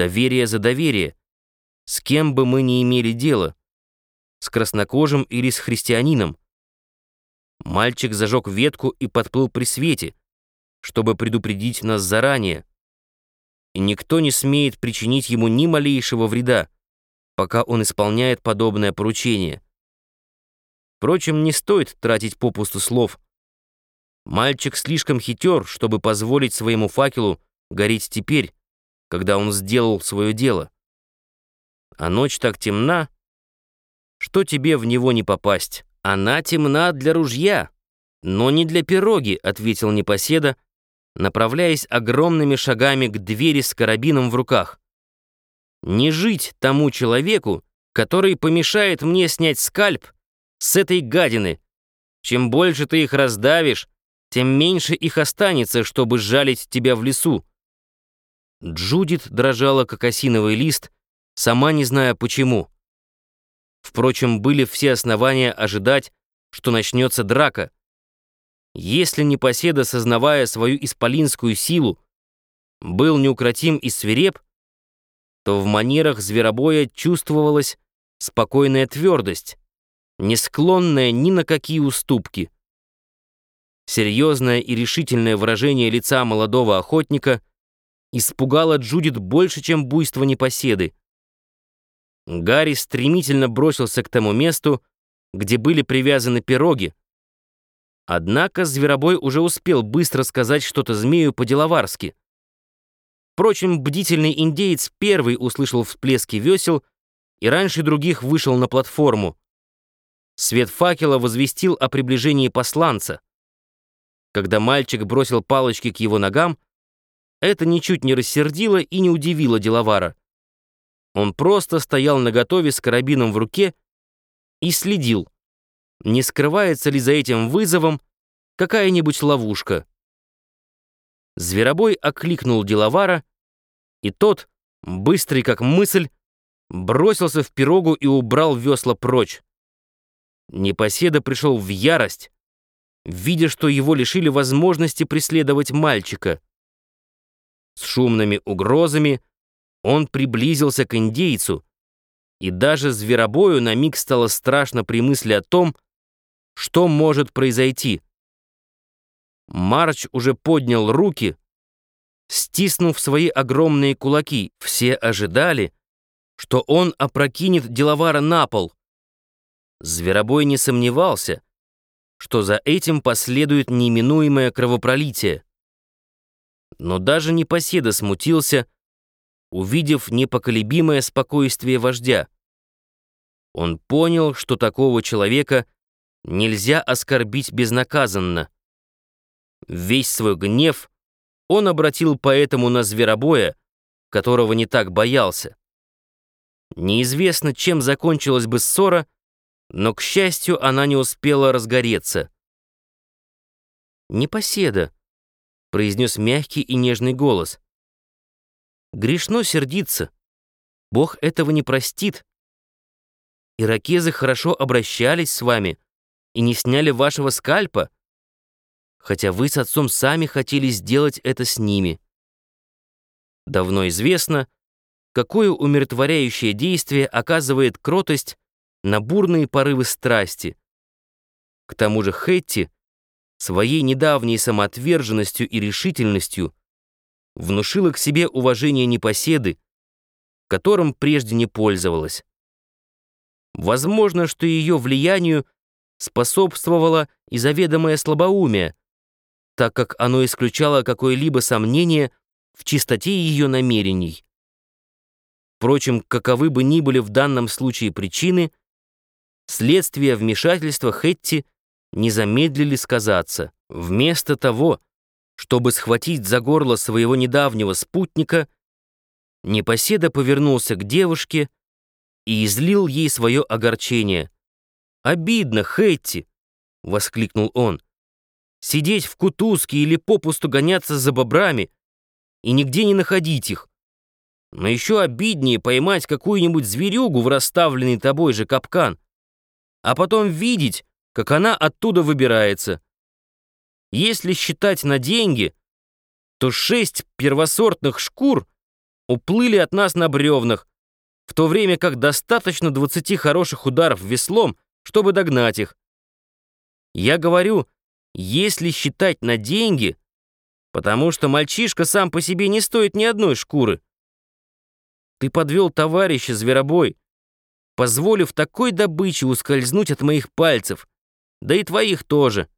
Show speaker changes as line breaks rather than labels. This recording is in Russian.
Доверие за доверие. С кем бы мы ни имели дело. С краснокожим или с христианином. Мальчик зажег ветку и подплыл при свете, чтобы предупредить нас заранее. И никто не смеет причинить ему ни малейшего вреда, пока он исполняет подобное поручение. Впрочем, не стоит тратить попусту слов. Мальчик слишком хитер, чтобы позволить своему факелу гореть теперь, когда он сделал свое дело. А ночь так темна, что тебе в него не попасть. Она темна для ружья, но не для пироги, ответил непоседа, направляясь огромными шагами к двери с карабином в руках. Не жить тому человеку, который помешает мне снять скальп с этой гадины. Чем больше ты их раздавишь, тем меньше их останется, чтобы жалить тебя в лесу. Джудит дрожала, как осиновый лист, сама не зная почему. Впрочем, были все основания ожидать, что начнется драка. Если непоседа, сознавая свою исполинскую силу, был неукротим и свиреп, то в манерах зверобоя чувствовалась спокойная твердость, не склонная ни на какие уступки. Серьезное и решительное выражение лица молодого охотника — испугало Джудит больше, чем буйство непоседы. Гарри стремительно бросился к тому месту, где были привязаны пироги. Однако зверобой уже успел быстро сказать что-то змею по-деловарски. Впрочем, бдительный индеец первый услышал всплески весел и раньше других вышел на платформу. Свет факела возвестил о приближении посланца. Когда мальчик бросил палочки к его ногам, это ничуть не рассердило и не удивило деловара. Он просто стоял наготове с карабином в руке и следил, не скрывается ли за этим вызовом какая-нибудь ловушка. Зверобой окликнул деловара, и тот, быстрый как мысль, бросился в пирогу и убрал весла прочь. Непоседа пришел в ярость, видя, что его лишили возможности преследовать мальчика. С шумными угрозами он приблизился к индейцу, и даже зверобою на миг стало страшно при мысли о том, что может произойти. Марч уже поднял руки, стиснув свои огромные кулаки. Все ожидали, что он опрокинет деловара на пол. Зверобой не сомневался, что за этим последует неминуемое кровопролитие. Но даже непоседа смутился, увидев непоколебимое спокойствие вождя. Он понял, что такого человека нельзя оскорбить безнаказанно. Весь свой гнев он обратил поэтому на зверобоя, которого не так боялся. Неизвестно, чем закончилась бы ссора, но, к счастью, она не успела разгореться. «Непоседа», произнес мягкий и нежный голос. «Грешно сердиться. Бог этого не простит. Иракезы хорошо обращались с вами и не сняли вашего скальпа, хотя вы с отцом сами хотели сделать это с ними. Давно известно, какое умиротворяющее действие оказывает кротость на бурные порывы страсти. К тому же Хетти — своей недавней самоотверженностью и решительностью внушила к себе уважение непоседы, которым прежде не пользовалась. Возможно, что ее влиянию способствовало и заведомое слабоумие, так как оно исключало какое-либо сомнение в чистоте ее намерений. Впрочем, каковы бы ни были в данном случае причины, следствие вмешательства Хетти — не замедлили сказаться. Вместо того, чтобы схватить за горло своего недавнего спутника, Непоседа повернулся к девушке и излил ей свое огорчение. «Обидно, Хэтти!» — воскликнул он. «Сидеть в кутузке или попусту гоняться за бобрами и нигде не находить их. Но еще обиднее поймать какую-нибудь зверюгу в расставленный тобой же капкан, а потом видеть, как она оттуда выбирается. Если считать на деньги, то шесть первосортных шкур уплыли от нас на бревнах, в то время как достаточно 20 хороших ударов веслом, чтобы догнать их. Я говорю, если считать на деньги, потому что мальчишка сам по себе не стоит ни одной шкуры. Ты подвел товарища, зверобой, позволив такой добыче ускользнуть от моих пальцев, да и твоих тоже.